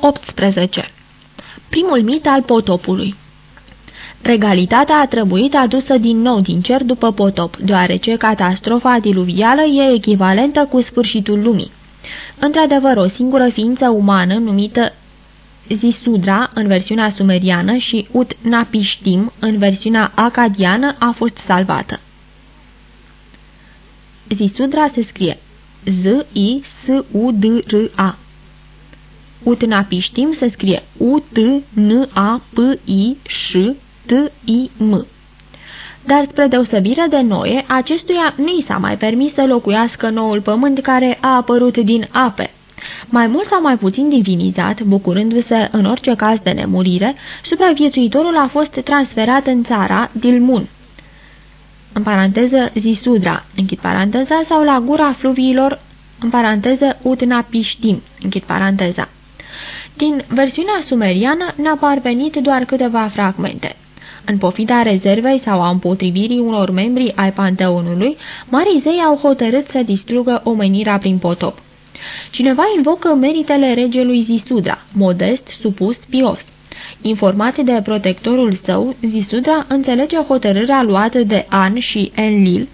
18. Primul mit al potopului Regalitatea a trebuit adusă din nou din cer după potop, deoarece catastrofa diluvială e echivalentă cu sfârșitul lumii. Într-adevăr, o singură ființă umană, numită Zisudra în versiunea sumeriană și Ut-Napishtim în versiunea acadiană a fost salvată. Zisudra se scrie Z-I-S-U-D-R-A. Utnapiștim se scrie U-T-N-A-P-I-Ș-T-I-M. Dar spre deosebire de Noe, acestuia nu i s-a mai permis să locuiască noul pământ care a apărut din ape. Mai mult sau mai puțin divinizat, bucurându-se în orice caz de nemurire, supraviețuitorul a fost transferat în țara Dilmun, în paranteză Zisudra, închid paranteza, sau la gura fluviilor, în paranteză Utnapiștim, închid paranteza. Din versiunea sumeriană ne-a parvenit doar câteva fragmente. În pofida rezervei sau a împotrivirii unor membri ai panteonului, marii zei au hotărât să distrugă omenirea prin potop. Cineva invocă meritele regelui Zisudra, modest, supus, pios. Informat de protectorul său, Zisudra înțelege hotărârea luată de An și Enlil.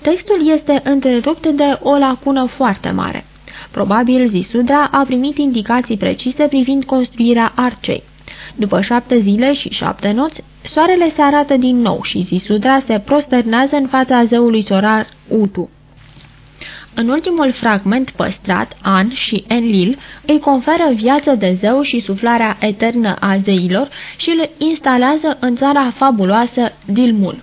Textul este întrerupt de o lacună foarte mare. Probabil Zisudra a primit indicații precise privind construirea arcei. După șapte zile și șapte noți, soarele se arată din nou și Zisudra se prosternează în fața zeului sorar Utu. În ultimul fragment păstrat, An și Enlil îi conferă viață de zeu și suflarea eternă a zeilor și îl instalează în țara fabuloasă Dilmun.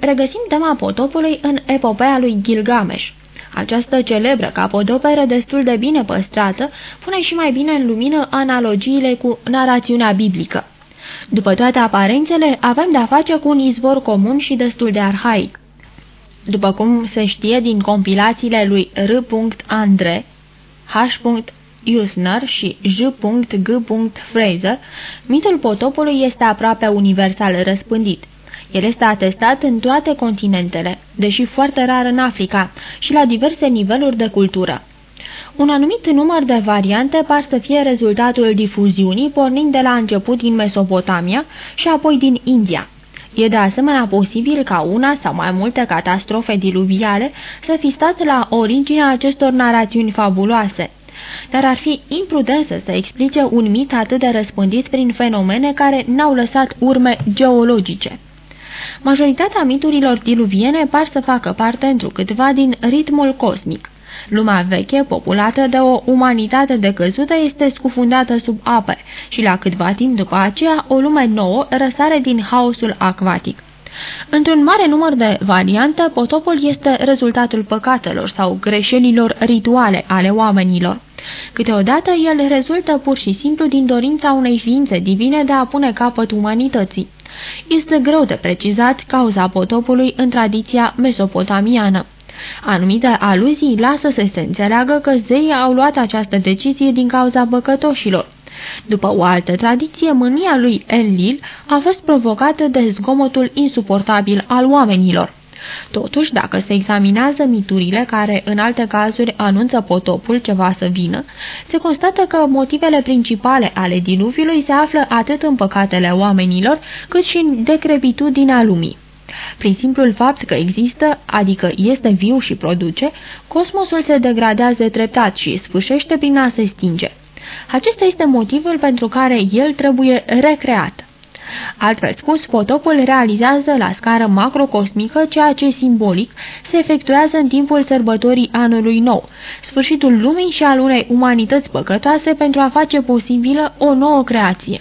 Regăsim tema potopului în epopeea lui Gilgamesh. Această celebră capodoperă destul de bine păstrată pune și mai bine în lumină analogiile cu narațiunea biblică. După toate aparențele, avem de-a face cu un izvor comun și destul de arhaic. După cum se știe din compilațiile lui R. Andre, H. Usner și J.G. Fraser, mitul potopului este aproape universal răspândit. El este atestat în toate continentele, deși foarte rar în Africa, și la diverse niveluri de cultură. Un anumit număr de variante par să fie rezultatul difuziunii pornind de la început din Mesopotamia și apoi din India. E de asemenea posibil ca una sau mai multe catastrofe diluviale să fi stat la originea acestor narațiuni fabuloase. Dar ar fi imprudent să se explice un mit atât de răspândit prin fenomene care n-au lăsat urme geologice. Majoritatea miturilor diluviene par să facă parte întrucâtva din ritmul cosmic. Lumea veche, populată de o umanitate decăzută, este scufundată sub ape și la câtva timp după aceea o lume nouă răsare din haosul acvatic. Într-un mare număr de variante, potopul este rezultatul păcatelor sau greșelilor rituale ale oamenilor. Câteodată el rezultă pur și simplu din dorința unei ființe divine de a pune capăt umanității. Este greu de precizat cauza potopului în tradiția mesopotamiană. Anumite aluzii lasă să se înțeleagă că zeii au luat această decizie din cauza băcătoșilor. După o altă tradiție, mânia lui Enlil a fost provocată de zgomotul insuportabil al oamenilor. Totuși, dacă se examinează miturile care în alte cazuri anunță potopul ceva să vină, se constată că motivele principale ale diluviului se află atât în păcatele oamenilor, cât și în decrepitudinea lumii. Prin simplul fapt că există, adică este viu și produce, cosmosul se degradează treptat și sfârșește prin a se stinge. Acesta este motivul pentru care el trebuie recreat. Altfel spus, potopul realizează la scară macrocosmică ceea ce simbolic se efectuează în timpul sărbătorii anului nou, sfârșitul lumii și al unei umanități păcătoase pentru a face posibilă o nouă creație.